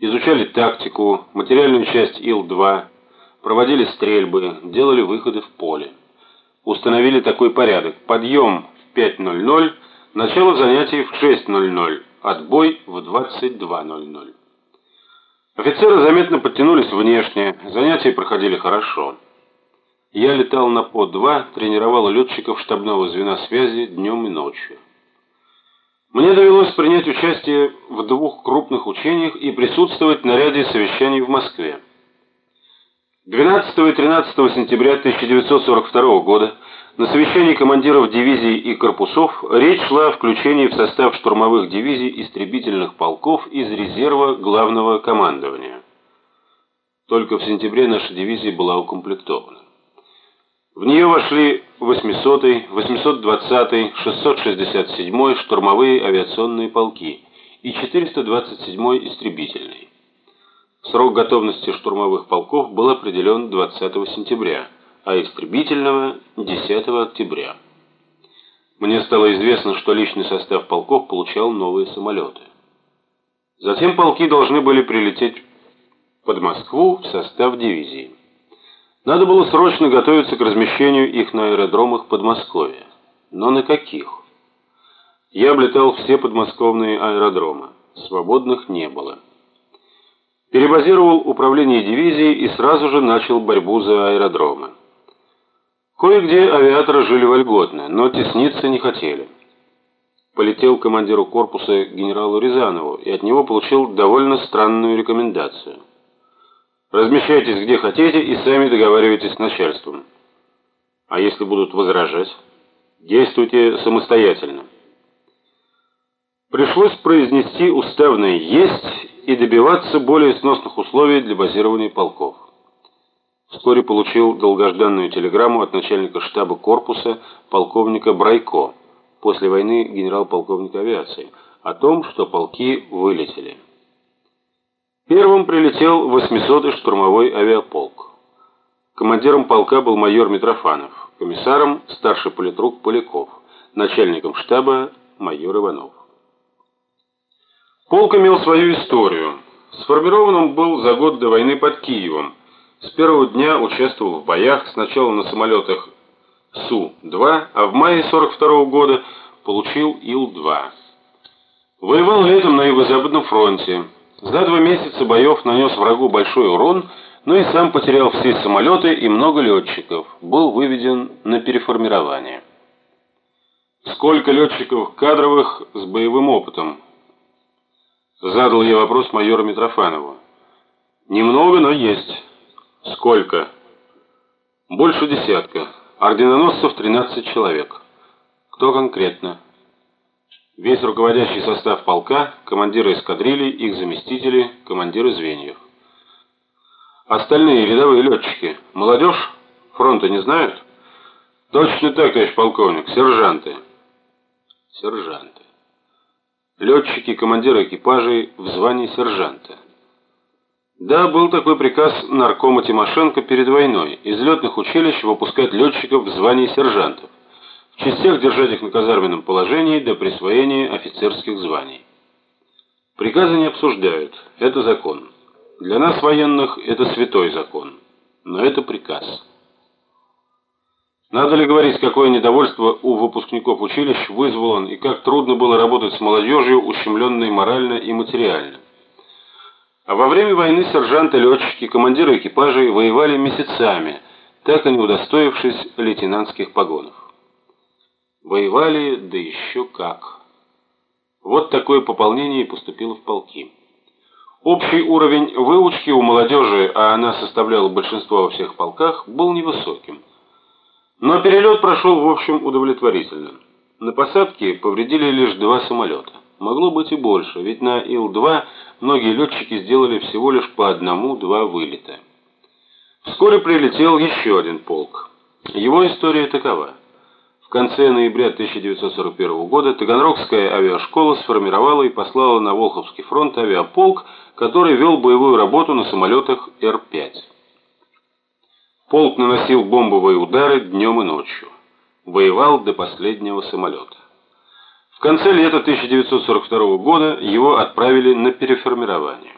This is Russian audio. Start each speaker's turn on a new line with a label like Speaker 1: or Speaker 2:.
Speaker 1: изучали тактику, материальную часть Ил-2, проводили стрельбы, делали выходы в поле. Установили такой порядок: подъем в 5:00, начало занятий в 6:00, отбой в 22:00. Офицеры заметно подтянулись внешне, занятия проходили хорошо. Я летал на По-2, тренировал летчиков штабного звена связи днем и ночью. Мне довелось принять участие в двух крупных учениях и присутствовать на ряде совещаний в Москве. 12 и 13 сентября 1942 года на совещании командиров дивизий и корпусов речь шла о включении в состав штурмовых дивизий истребительных полков из резерва главного командования. Только в сентябре наша дивизия была укомплектована. В нее вошли 800-й, 820-й, 667-й штурмовые авиационные полки и 427-й истребительный. Срок готовности штурмовых полков был определен 20 сентября, а истребительного 10 октября. Мне стало известно, что личный состав полков получал новые самолеты. Затем полки должны были прилететь под Москву в состав дивизии. Надо было срочно готовиться к размещению их на аэродромах Подмосковья. Но на каких? Я облетал все подмосковные аэродромы. Свободных не было. Перебазировал управление дивизией и сразу же начал борьбу за аэродромы. Кое-где авиаторы жили вольготно, но тесниться не хотели. Полетел к командиру корпуса генералу Рязанову и от него получил довольно странную рекомендацию. Размещайтесь где хотите и сами договаривайтесь с начальством. А если будут возражать, действуйте самостоятельно. Пришлось произнести уставное «есть» и добиваться более сносных условий для базирования полков. Вскоре получил долгожданную телеграмму от начальника штаба корпуса полковника Брайко, после войны генерал-полковника авиации, о том, что полки вылетели. Первым прилетел 800-й штурмовой авиаполк. Командиром полка был майор Митрофанов, комиссаром старший политрук Поляков, начальником штаба майор Иванов. Полк имел свою историю. Сформирован он был за год до войны под Киевом. С первого дня участвовал в боях, сначала на самолетах Су-2, а в мае 42 -го года получил Ил-2. Воевал летом на Юго-Западном фронте. За два месяца боев нанес врагу большой урон, но и сам потерял все самолеты и много летчиков. Был выведен на переформирование. Сколько летчиков кадровых с боевым опытом? Задал я вопрос майору Митрофанову. Немного, но есть. Сколько? Больше десятка. Орденоносцев 13 человек. Кто конкретно? Весь руководящий состав полка, командиры эскадрилий, их заместители, командиры звеньев. Остальные рядовые летчики. Молодежь? Фронта не знают? Точно так, товарищ полковник. Сержанты. Сержанты. Летчики, командиры экипажей в звании сержанта. Да, был такой приказ наркома Тимошенко перед войной из летных училищ выпускать летчиков в звании сержантов частях держать их на казарменном положении до присвоения офицерских званий. Приказы не обсуждают, это закон. Для нас военных это святой закон, но это приказ. Надо ли говорить, какое недовольство у выпускников училищ вызвал и как трудно было работать с молодежью, ущемленной морально и материально. А во время войны сержанты-летчики, командиры экипажей воевали месяцами, так и не удостоившись лейтенантских погонов. Воевали, да еще как. Вот такое пополнение поступило в полки. Общий уровень выучки у молодежи, а она составляла большинство во всех полках, был невысоким. Но перелет прошел в общем удовлетворительно. На посадке повредили лишь два самолета. Могло быть и больше, ведь на Ил-2 многие летчики сделали всего лишь по одному-два вылета. Вскоре прилетел еще один полк. Его история такова. В конце ноября 1941 года Таганрогская авиашкола сформировала и послала на Волховский фронт авиаполк, который вел боевую работу на самолетах Р-5. Полк наносил бомбовые удары днем и ночью. Воевал до последнего самолета. В конце лета 1942 года его отправили на переформирование.